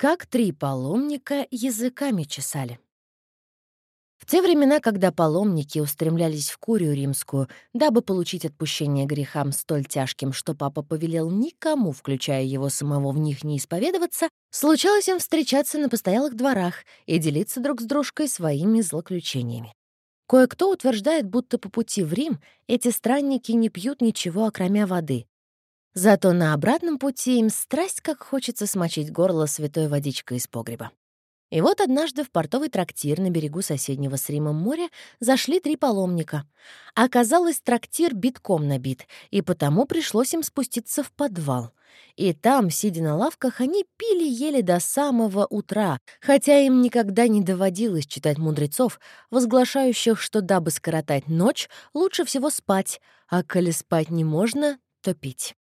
Как три паломника языками чесали. В те времена, когда паломники устремлялись в Курию римскую, дабы получить отпущение грехам столь тяжким, что папа повелел никому, включая его самого, в них не исповедоваться, случалось им встречаться на постоялых дворах и делиться друг с дружкой своими злоключениями. Кое-кто утверждает, будто по пути в Рим эти странники не пьют ничего, окромя воды, Зато на обратном пути им страсть как хочется смочить горло святой водичкой из погреба. И вот однажды в портовый трактир на берегу соседнего с Римом моря зашли три паломника. Оказалось, трактир битком набит, и потому пришлось им спуститься в подвал. И там, сидя на лавках, они пили-ели до самого утра, хотя им никогда не доводилось читать мудрецов, возглашающих, что дабы скоротать ночь, лучше всего спать, а коли спать не можно, то пить.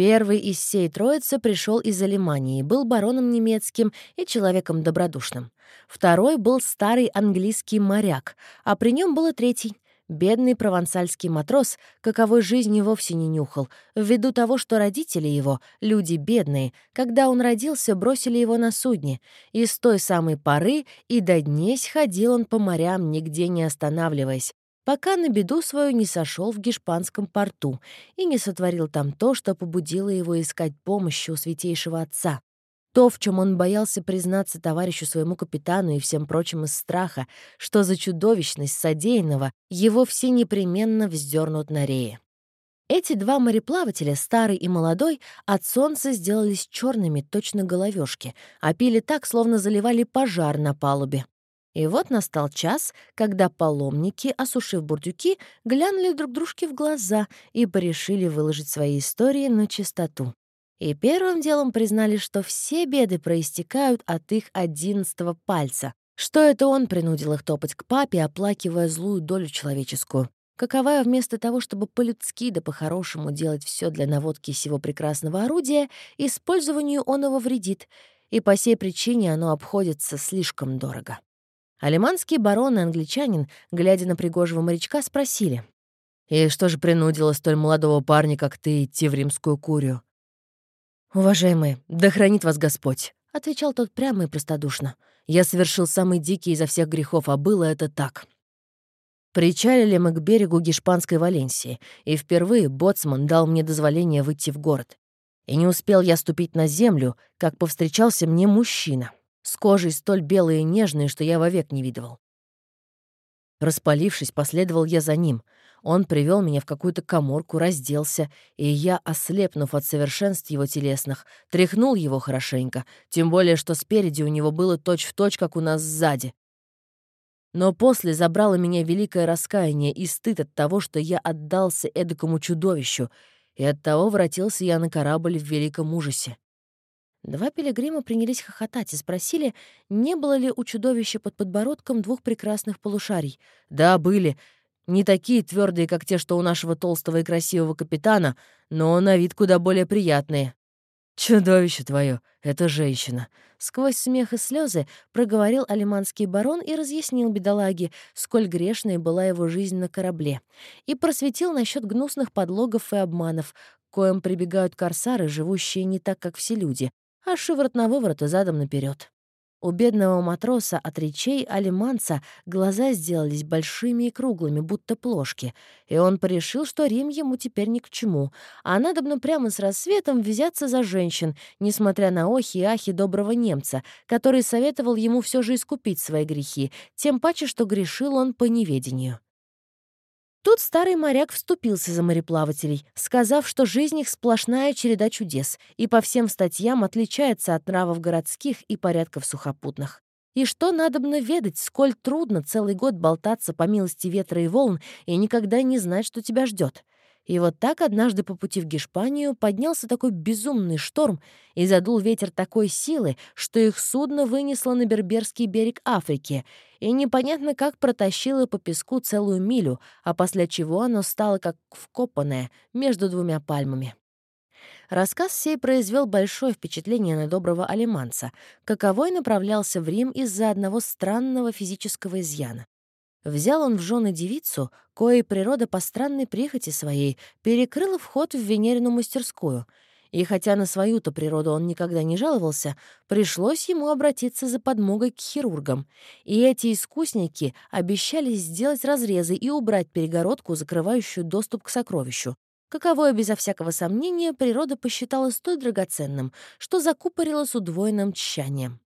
Первый из сей троицы пришел из Алимании, был бароном немецким и человеком добродушным. Второй был старый английский моряк, а при нем был и третий — бедный провансальский матрос, каковой жизни вовсе не нюхал, ввиду того, что родители его, люди бедные, когда он родился, бросили его на судне, и с той самой поры и до днесь ходил он по морям, нигде не останавливаясь, пока на беду свою не сошел в Гешпанском порту и не сотворил там то, что побудило его искать помощи у святейшего отца. То, в чем он боялся признаться товарищу своему капитану и всем прочим из страха, что за чудовищность содеянного его все непременно вздернут на рее. Эти два мореплавателя, старый и молодой, от солнца сделались черными, точно головешки, а пили так, словно заливали пожар на палубе. И вот настал час, когда паломники, осушив бурдюки, глянули друг дружке в глаза и порешили выложить свои истории на чистоту. И первым делом признали, что все беды проистекают от их одиннадцатого пальца, что это он принудил их топать к папе, оплакивая злую долю человеческую. Каковая вместо того, чтобы по-людски да по-хорошему делать все для наводки сего прекрасного орудия, использованию он его вредит, и по сей причине оно обходится слишком дорого. Алиманский барон и англичанин, глядя на пригожего морячка, спросили. «И что же принудило столь молодого парня, как ты, идти в римскую курию?» «Уважаемый, да хранит вас Господь», — отвечал тот прямо и простодушно. «Я совершил самый дикий изо всех грехов, а было это так». Причалили мы к берегу Гешпанской Валенсии, и впервые боцман дал мне дозволение выйти в город. И не успел я ступить на землю, как повстречался мне мужчина с кожей столь белой и нежной, что я вовек не видывал. Распалившись, последовал я за ним. Он привел меня в какую-то коморку, разделся, и я, ослепнув от совершенств его телесных, тряхнул его хорошенько, тем более, что спереди у него было точь-в-точь, точь, как у нас сзади. Но после забрало меня великое раскаяние и стыд от того, что я отдался эдакому чудовищу, и оттого воротился я на корабль в великом ужасе. Два пилигрима принялись хохотать и спросили, не было ли у чудовища под подбородком двух прекрасных полушарий. «Да, были. Не такие твердые, как те, что у нашего толстого и красивого капитана, но на вид куда более приятные». «Чудовище твое, это женщина!» Сквозь смех и слезы проговорил алиманский барон и разъяснил бедолаге, сколь грешной была его жизнь на корабле, и просветил насчет гнусных подлогов и обманов, коим прибегают корсары, живущие не так, как все люди, а шиворот на выворот и задом наперед. У бедного матроса от речей алиманца глаза сделались большими и круглыми, будто плошки, и он порешил, что Рим ему теперь ни к чему, а надобно прямо с рассветом взяться за женщин, несмотря на охи и ахи доброго немца, который советовал ему все же искупить свои грехи, тем паче, что грешил он по неведению. Тут старый моряк вступился за мореплавателей, сказав, что жизнь их сплошная череда чудес и по всем статьям отличается от нравов городских и порядков сухопутных. И что надобно ведать, сколь трудно целый год болтаться по милости ветра и волн и никогда не знать, что тебя ждет. И вот так однажды по пути в Гешпанию поднялся такой безумный шторм и задул ветер такой силы, что их судно вынесло на Берберский берег Африки, и непонятно как протащило по песку целую милю, а после чего оно стало как вкопанное между двумя пальмами. Рассказ сей произвел большое впечатление на доброго алиманца, каковой направлялся в Рим из-за одного странного физического изъяна. Взял он в жены девицу, коей природа по странной прихоти своей перекрыла вход в Венерину мастерскую, И хотя на свою-то природу он никогда не жаловался, пришлось ему обратиться за подмогой к хирургам. И эти искусники обещали сделать разрезы и убрать перегородку, закрывающую доступ к сокровищу. Каковое, безо всякого сомнения, природа посчитала столь драгоценным, что закупорила с удвоенным тщанием.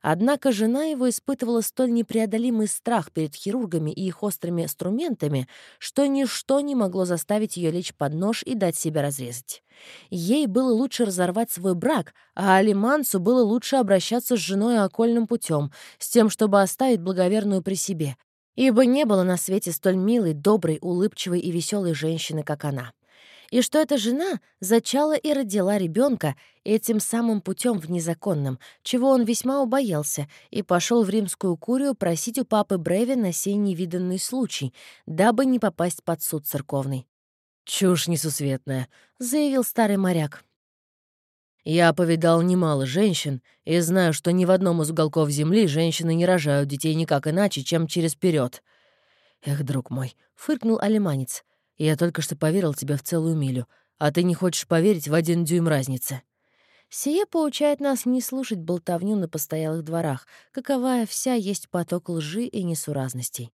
Однако жена его испытывала столь непреодолимый страх перед хирургами и их острыми инструментами, что ничто не могло заставить ее лечь под нож и дать себя разрезать. Ей было лучше разорвать свой брак, а Алимансу было лучше обращаться с женой окольным путем, с тем, чтобы оставить благоверную при себе, ибо не было на свете столь милой, доброй, улыбчивой и веселой женщины, как она и что эта жена зачала и родила ребенка этим самым путем в незаконном, чего он весьма убоялся, и пошел в римскую курию просить у папы Бреви на сей невиданный случай, дабы не попасть под суд церковный. «Чушь несусветная», — заявил старый моряк. «Я повидал немало женщин и знаю, что ни в одном из уголков земли женщины не рожают детей никак иначе, чем через вперед. «Эх, друг мой», — фыркнул алиманец, я только что поверил тебе в целую милю, а ты не хочешь поверить в один дюйм разницы». Сие поучает нас не слушать болтовню на постоялых дворах, каковая вся есть поток лжи и несуразностей.